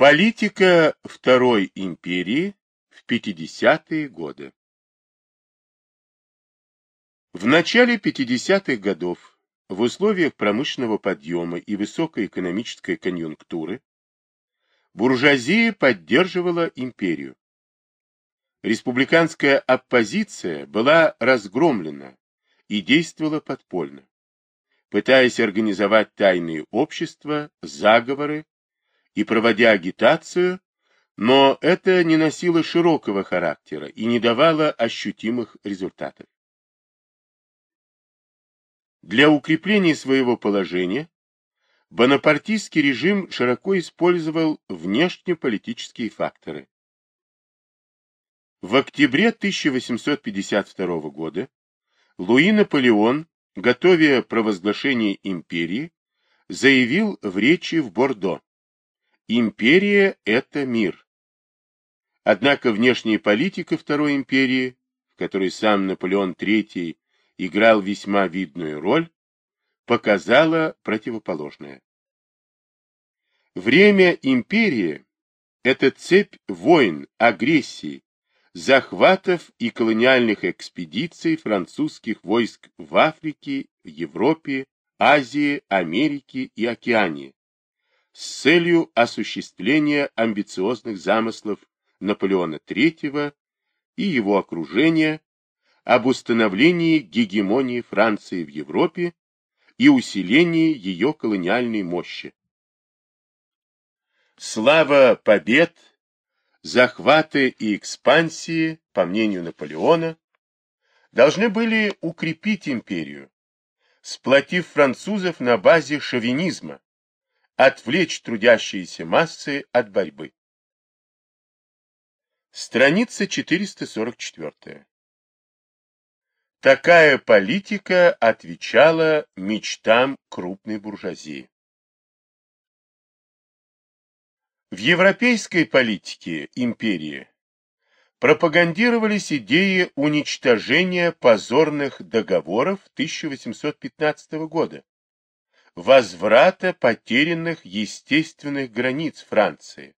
Политика Второй империи в 50-е годы В начале 50-х годов в условиях промышленного подъема и высокой экономической конъюнктуры буржуазия поддерживала империю. Республиканская оппозиция была разгромлена и действовала подпольно, пытаясь организовать тайные общества, заговоры и проводя агитацию, но это не носило широкого характера и не давало ощутимых результатов. Для укрепления своего положения бонапартийский режим широко использовал внешнеполитические факторы. В октябре 1852 года Луи Наполеон, готовя провозглашение империи, заявил в речи в Бордо «Империя – это мир». Однако внешняя политика Второй империи, в которой сам Наполеон III играл весьма видную роль, показала противоположное. Время империи – это цепь войн, агрессий, захватов и колониальных экспедиций французских войск в Африке, Европе, Азии, Америке и Океании с целью осуществления амбициозных замыслов Наполеона III и его окружения об установлении гегемонии Франции в Европе и усилении ее колониальной мощи. Слава побед, захваты и экспансии, по мнению Наполеона, должны были укрепить империю, сплотив французов на базе шовинизма, отвлечь трудящиеся массы от борьбы. Страница 444. Такая политика отвечала мечтам крупной буржуазии. В европейской политике империи пропагандировались идеи уничтожения позорных договоров 1815 года, возврата потерянных естественных границ Франции,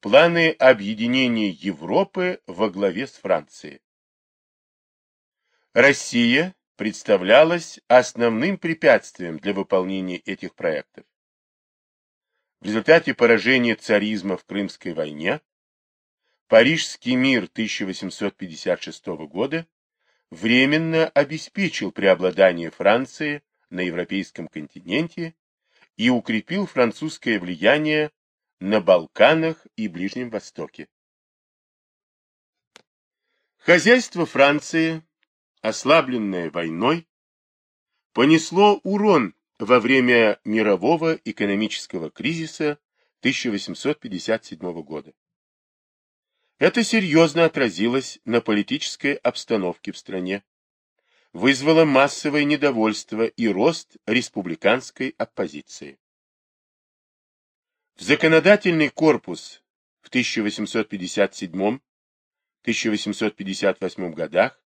планы объединения Европы во главе с Францией. Россия представлялась основным препятствием для выполнения этих проектов. В результате поражения царизма в Крымской войне Парижский мир 1856 года временно обеспечил преобладание Франции на европейском континенте и укрепил французское влияние на Балканах и Ближнем Востоке. Хозяйство Франции ослабленное войной, понесло урон во время мирового экономического кризиса 1857 года. Это серьезно отразилось на политической обстановке в стране, вызвало массовое недовольство и рост республиканской оппозиции. В законодательный корпус в 1857-1858 годах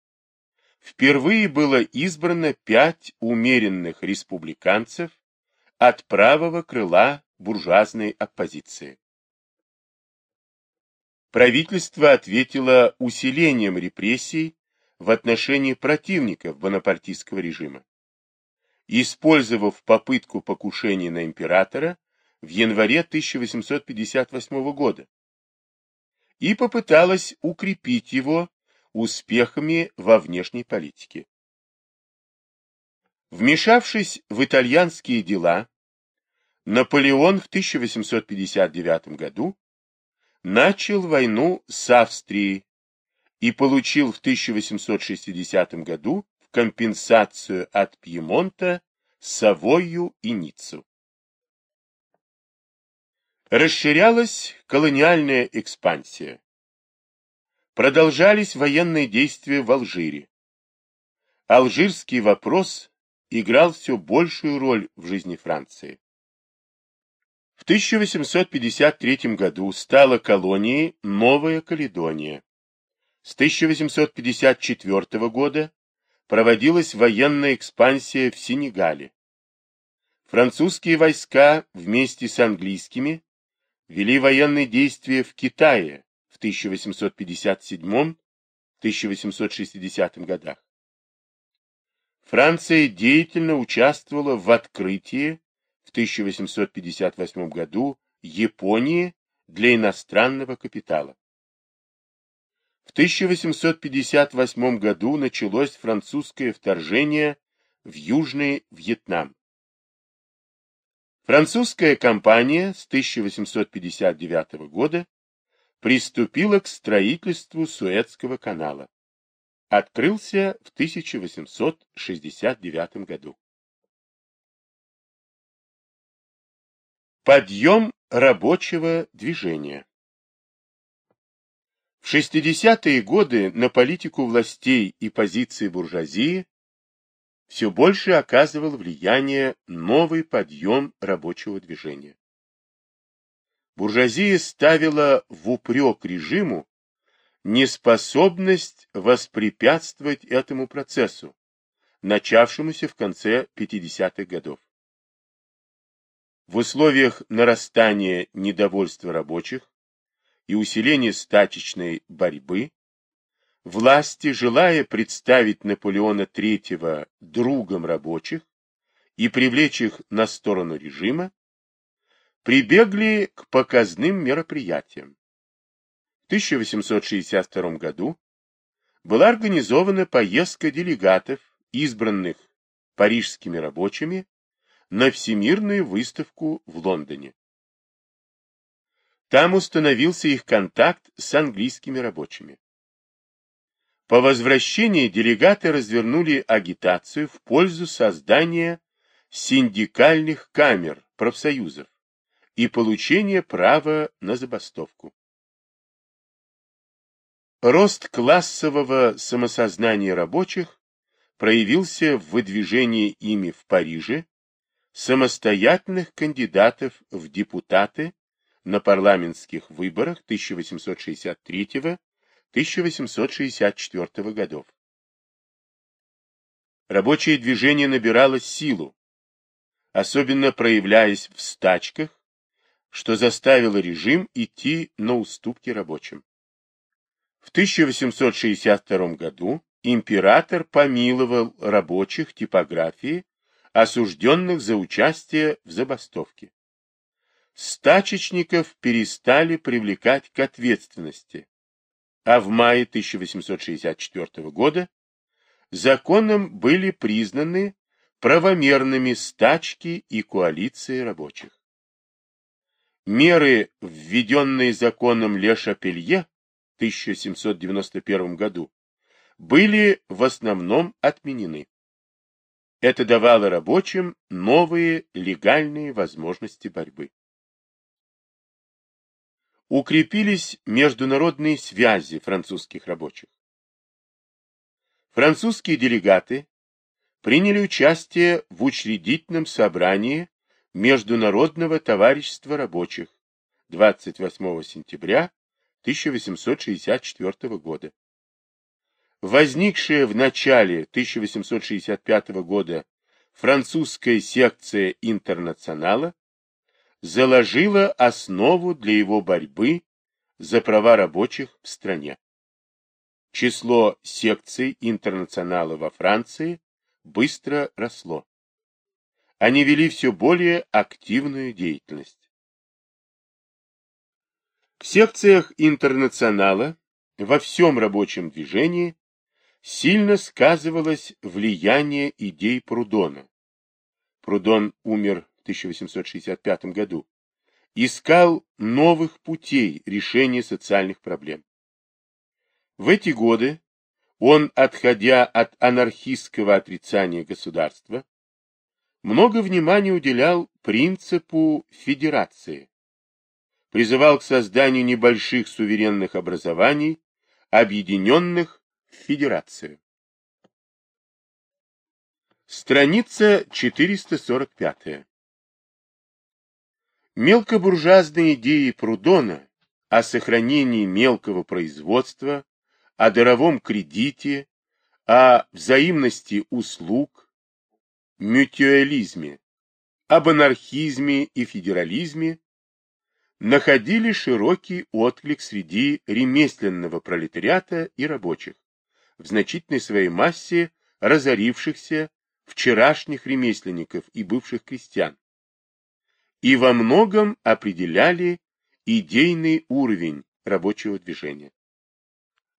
впервые было избрано пять умеренных республиканцев от правого крыла буржуазной оппозиции. Правительство ответило усилением репрессий в отношении противников бонапартийского режима, использовав попытку покушения на императора в январе 1858 года, и попыталось укрепить его успехами во внешней политике. Вмешавшись в итальянские дела, Наполеон в 1859 году начал войну с Австрией и получил в 1860 году в компенсацию от Пьемонта Савойю и Ниццу. Расширялась колониальная экспансия. Продолжались военные действия в Алжире. Алжирский вопрос играл все большую роль в жизни Франции. В 1853 году стала колонией Новая Каледония. С 1854 года проводилась военная экспансия в Сенегале. Французские войска вместе с английскими вели военные действия в Китае в 1857-1860 годах. Франция деятельно участвовала в открытии в 1858 году Японии для иностранного капитала. В 1858 году началось французское вторжение в Южный Вьетнам. Французская компания с 1859 года приступила к строительству Суэцкого канала. Открылся в 1869 году. Подъем рабочего движения В 60-е годы на политику властей и позиции буржуазии все больше оказывал влияние новый подъем рабочего движения. Буржуазия ставила в упрек режиму неспособность воспрепятствовать этому процессу, начавшемуся в конце 50-х годов. В условиях нарастания недовольства рабочих и усиления стачечной борьбы власти, желая представить Наполеона III другом рабочих и привлечь их на сторону режима, прибегли к показным мероприятиям. В 1862 году была организована поездка делегатов, избранных парижскими рабочими, на Всемирную выставку в Лондоне. Там установился их контакт с английскими рабочими. По возвращении делегаты развернули агитацию в пользу создания синдикальных камер профсоюзов и получения права на забастовку. Рост классового самосознания рабочих проявился в выдвижении ими в Париже самостоятельных кандидатов в депутаты на парламентских выборах 1863 1864 годов. Рабочее движение набирало силу, особенно проявляясь в стачках, что заставило режим идти на уступки рабочим. В 1862 году император помиловал рабочих типографии, осужденных за участие в забастовке. Стачечников перестали привлекать к ответственности, а в мае 1864 года законом были признаны правомерными стачки и коалиции рабочих. Меры, введенные законом Ле Шапелье в 1791 году, были в основном отменены. Это давало рабочим новые легальные возможности борьбы укрепились международные связи французских рабочих. Французские делегаты приняли участие в учредительном собрании Международного товарищества рабочих 28 сентября 1864 года. Возникшая в начале 1865 года французская секция интернационала заложила основу для его борьбы за права рабочих в стране. Число секций интернационала во Франции быстро росло. Они вели все более активную деятельность. В секциях интернационала во всем рабочем движении сильно сказывалось влияние идей Прудона. Прудон умер 1865 году, искал новых путей решения социальных проблем. В эти годы он, отходя от анархистского отрицания государства, много внимания уделял принципу федерации, призывал к созданию небольших суверенных образований, объединенных в федерацию. Страница 445. Мелкобуржуазные идеи Прудона о сохранении мелкого производства, о даровом кредите, о взаимности услуг, мютуализме, об анархизме и федерализме находили широкий отклик среди ремесленного пролетариата и рабочих, в значительной своей массе разорившихся вчерашних ремесленников и бывших крестьян, и во многом определяли идейный уровень рабочего движения.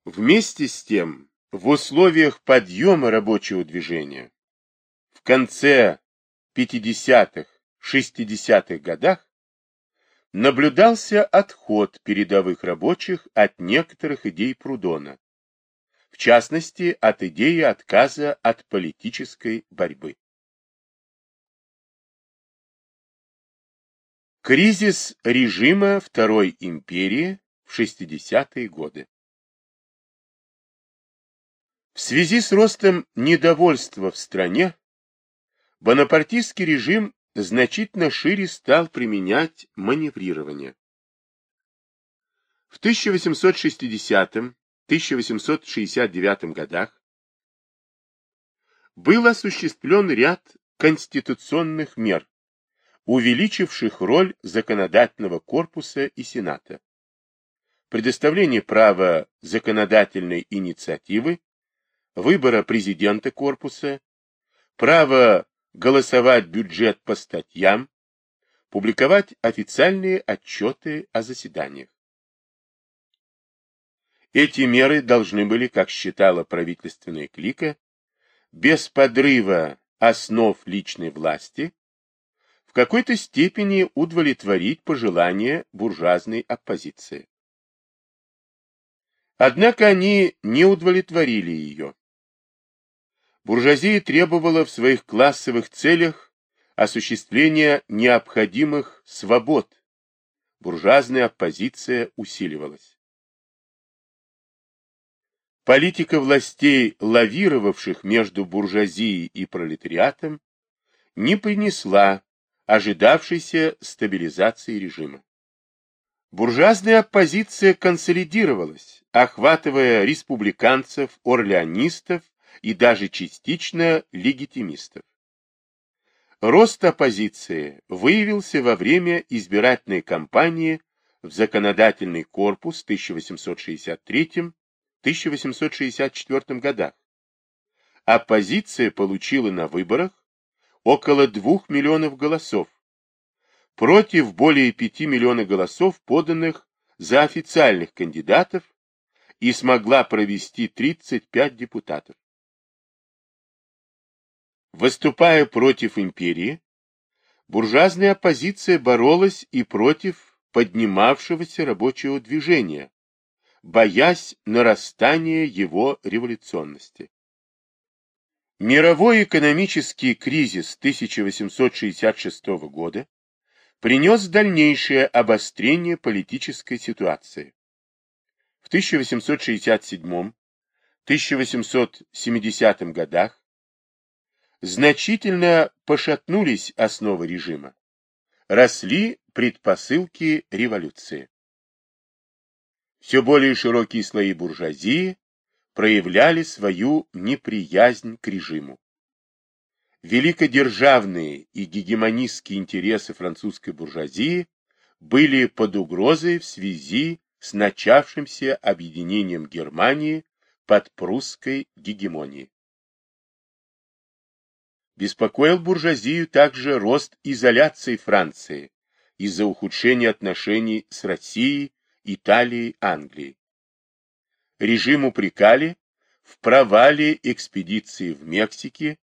Вместе с тем, в условиях подъема рабочего движения в конце 50-х, 60-х годах наблюдался отход передовых рабочих от некоторых идей Прудона, в частности, от идеи отказа от политической борьбы. Кризис режима Второй империи в 60-е годы В связи с ростом недовольства в стране, бонапартийский режим значительно шире стал применять маневрирование. В 1860-1869 годах был осуществлен ряд конституционных мер, увеличивших роль законодательного корпуса и Сената. Предоставление права законодательной инициативы, выбора президента корпуса, право голосовать бюджет по статьям, публиковать официальные отчеты о заседаниях. Эти меры должны были, как считала правительственная клика, без подрыва основ личной власти, какой-то степени удовлетворить пожелания буржуазной оппозиции. Однако они не удовлетворили ее. Буржуазия требовала в своих классовых целях осуществления необходимых свобод. Буржуазная оппозиция усиливалась. Политика властей, лавировавших между буржуазией и пролетариатом, не принесла ожидавшейся стабилизации режима. Буржуазная оппозиция консолидировалась, охватывая республиканцев, орлеонистов и даже частично легитимистов. Рост оппозиции выявился во время избирательной кампании в законодательный корпус 1863-1864 годах. Оппозиция получила на выборах около 2 миллионов голосов, против более 5 миллионов голосов, поданных за официальных кандидатов, и смогла провести 35 депутатов. Выступая против империи, буржуазная оппозиция боролась и против поднимавшегося рабочего движения, боясь нарастания его революционности. Мировой экономический кризис 1866 года принес дальнейшее обострение политической ситуации. В 1867-1870 годах значительно пошатнулись основы режима, росли предпосылки революции. Все более широкие слои буржуазии проявляли свою неприязнь к режиму. Великодержавные и гегемонистские интересы французской буржуазии были под угрозой в связи с начавшимся объединением Германии под прусской гегемонией. Беспокоил буржуазию также рост изоляции Франции из-за ухудшения отношений с Россией, Италией, Англией режим упрекали в провале экспедиции в Мексике,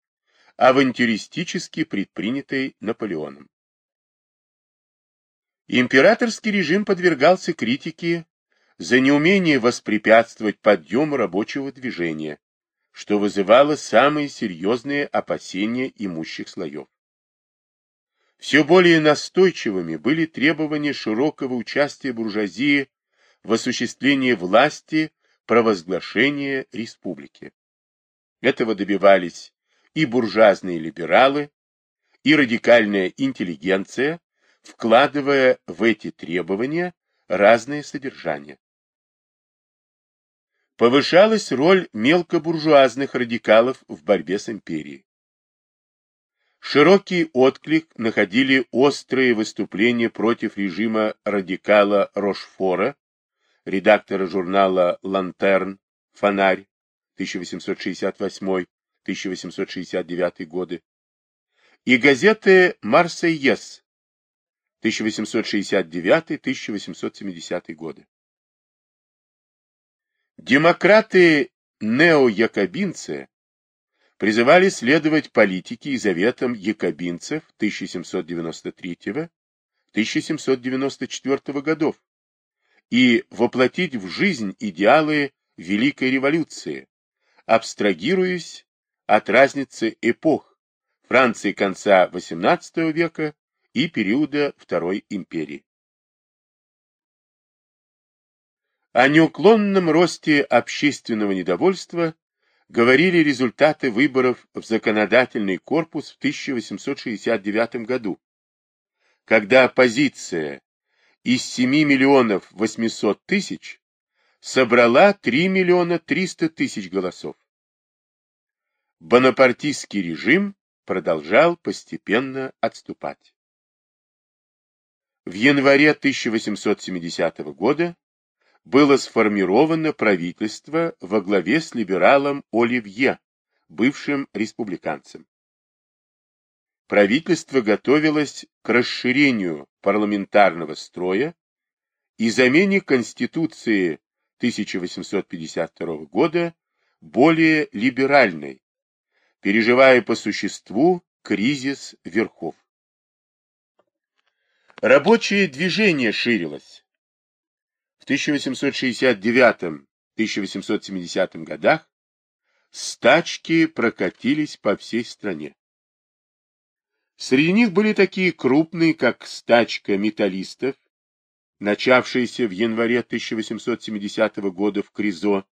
авантюристически предпринятой Наполеоном. Императорский режим подвергался критике за неумение воспрепятствовать подъему рабочего движения, что вызывало самые серьезные опасения имущих слоев. Все более настойчивыми были требования широкого участия буржуазии в осуществлении власти провозглашение республики. Этого добивались и буржуазные либералы, и радикальная интеллигенция, вкладывая в эти требования разные содержания. Повышалась роль мелкобуржуазных радикалов в борьбе с империей. Широкий отклик находили острые выступления против режима радикала Рошфора, редактора журнала «Лантерн», «Фонарь» 1868-1869 годы, и газеты «Марсейес» 1869-1870 годы. Демократы-неоякобинцы призывали следовать политике и заветам якобинцев 1793-1794 годов и воплотить в жизнь идеалы Великой революции, абстрагируясь от разницы эпох Франции конца XVIII века и периода Второй империи. О неуклонном росте общественного недовольства говорили результаты выборов в законодательный корпус в 1869 году, когда оппозиция из 7 миллионов 800 тысяч собрала 3 миллиона 300 тысяч голосов. Бонапартийский режим продолжал постепенно отступать. В январе 1870 года было сформировано правительство во главе с либералом Оливье, бывшим республиканцем. Правительство готовилось к расширению парламентарного строя и замене Конституции 1852 года более либеральной, переживая по существу кризис верхов. Рабочее движение ширилось. В 1869-1870 годах стачки прокатились по всей стране. Среди них были такие крупные, как стачка металлистов, начавшаяся в январе 1870 года в Кризо,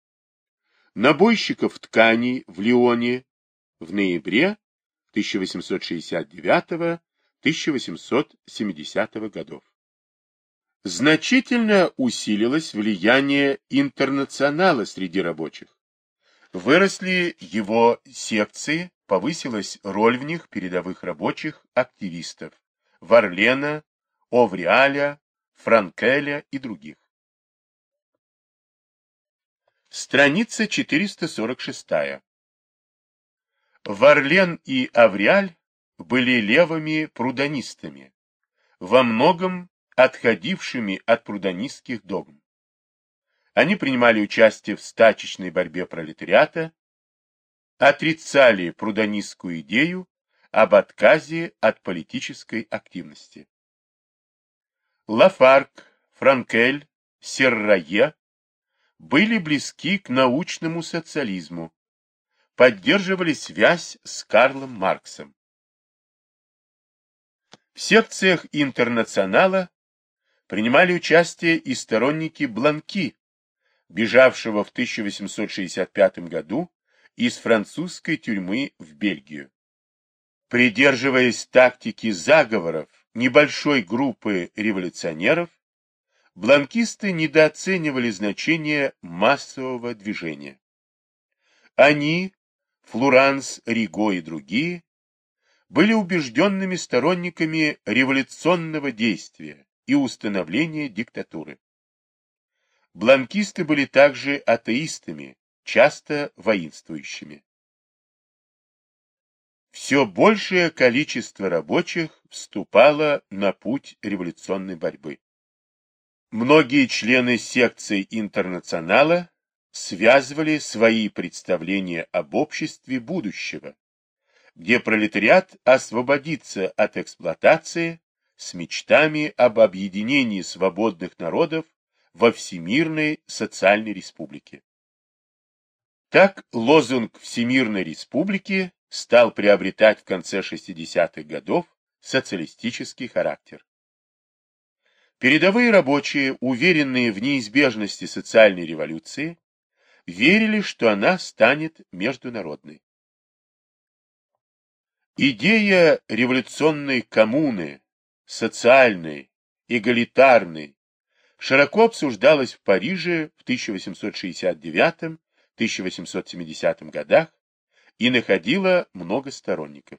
набойщиков тканей в Лионе в ноябре 1869-1870 годов. Значительно усилилось влияние интернационала среди рабочих. Выросли его секции, повысилась роль в них передовых рабочих активистов Варлена, Овриаля, Франкеля и других. Страница 446. Варлен и Авриаль были левыми прудонистами, во многом отходившими от прудонистских догм. Они принимали участие в стачечной борьбе пролетариата, отрицали прудонистскую идею об отказе от политической активности. Лафарк, Франкель, Серрае были близки к научному социализму, поддерживали связь с Карлом Марксом. В секциях интернационала принимали участие и сторонники Бланки, бежавшего в 1865 году из французской тюрьмы в Бельгию. Придерживаясь тактики заговоров небольшой группы революционеров, бланкисты недооценивали значение массового движения. Они, Флуранс, Риго и другие, были убежденными сторонниками революционного действия и установления диктатуры. Бланкисты были также атеистами, часто воинствующими. Все большее количество рабочих вступало на путь революционной борьбы. Многие члены секций интернационала связывали свои представления об обществе будущего, где пролетариат освободится от эксплуатации с мечтами об объединении свободных народов во Всемирной социальной республике. Так лозунг Всемирной республики стал приобретать в конце 60-х годов социалистический характер. Передовые рабочие, уверенные в неизбежности социальной революции, верили, что она станет международной. Идея революционной коммуны, социальной, эгалитарной, широко обсуждалась в Париже в 1869-1870 годах и находила много сторонников.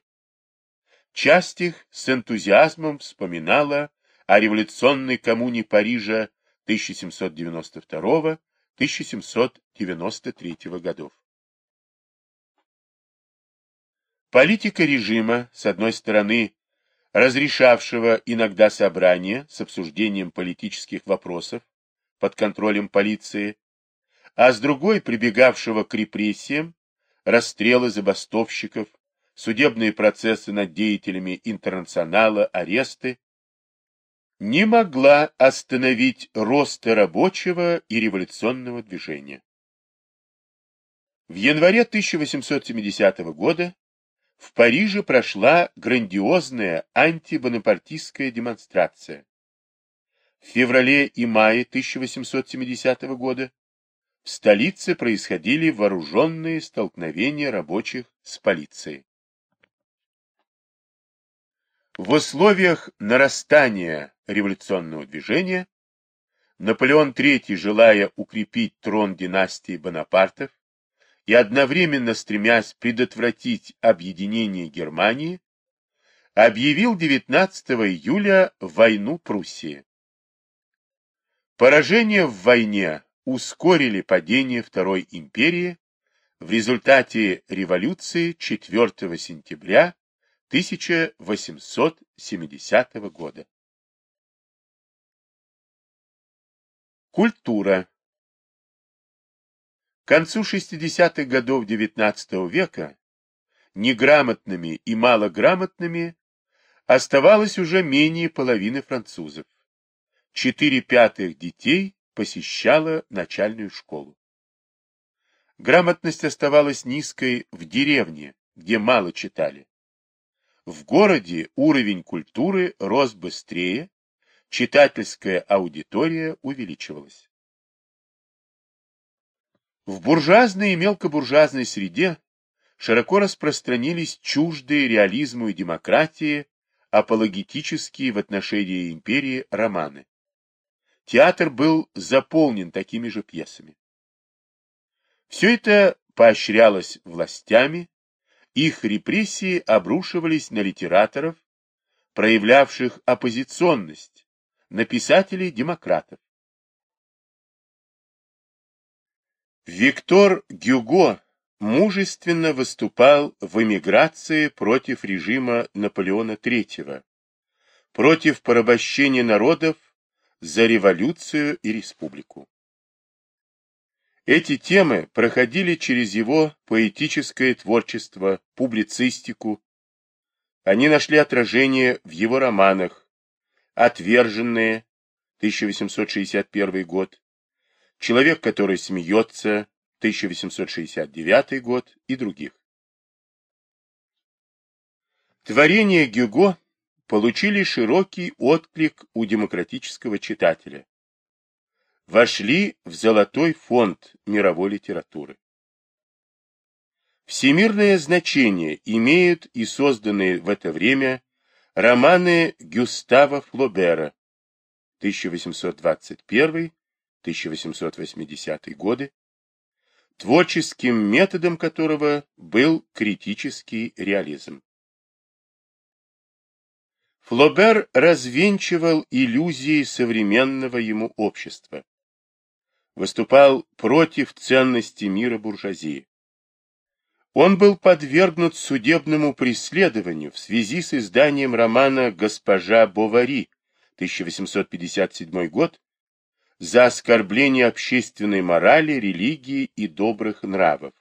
часть их с энтузиазмом вспоминала о революционной коммуне Парижа 1792-1793 годов. Политика режима, с одной стороны, разрешавшего иногда собрания с обсуждением политических вопросов под контролем полиции, а с другой прибегавшего к репрессиям, расстрелы забастовщиков, судебные процессы над деятелями интернационала, аресты, не могла остановить роста рабочего и революционного движения. В январе 1870 года в Париже прошла грандиозная антибонапартистская демонстрация. В феврале и мае 1870 года в столице происходили вооруженные столкновения рабочих с полицией. В условиях нарастания революционного движения Наполеон III, желая укрепить трон династии Бонапартов и одновременно стремясь предотвратить объединение Германии, объявил 19 июля войну Пруссии. Поражение в войне ускорили падение Второй империи в результате революции 4 сентября 1870 года. Культура К концу 60-х годов XIX века неграмотными и малограмотными оставалось уже менее половины французов. Четыре пятых детей посещало начальную школу. Грамотность оставалась низкой в деревне, где мало читали. В городе уровень культуры рос быстрее, читательская аудитория увеличивалась. В буржуазной и мелкобуржуазной среде широко распространились чуждые реализму и демократии апологетические в отношении империи романы. Театр был заполнен такими же пьесами. Все это поощрялось властями, их репрессии обрушивались на литераторов, проявлявших оппозиционность, на писателей-демократов. Виктор Гюго мужественно выступал в эмиграции против режима Наполеона III, против порабощения народов за революцию и республику. Эти темы проходили через его поэтическое творчество, публицистику. Они нашли отражение в его романах «Отверженные» 1861 год, «Человек, который смеется» 1869 год и других. Творения Гюго получили широкий отклик у демократического читателя вошли в золотой фонд мировой литературы. Всемирное значение имеют и созданные в это время романы Гюстава Флобера 1821-1880 годы, творческим методом которого был критический реализм. Флобер развенчивал иллюзии современного ему общества выступал против ценности мира буржуазии. Он был подвергнут судебному преследованию в связи с изданием романа «Госпожа Бовари» 1857 год за оскорбление общественной морали, религии и добрых нравов.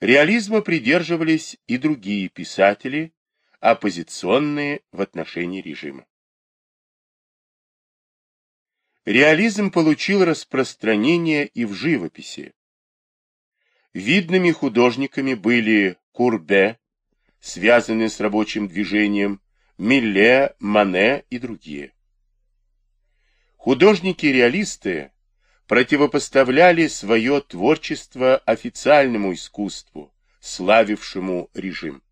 Реализма придерживались и другие писатели, оппозиционные в отношении режима. Реализм получил распространение и в живописи. Видными художниками были Курбе, связанные с рабочим движением, Милле, Мане и другие. Художники-реалисты противопоставляли свое творчество официальному искусству, славившему режим.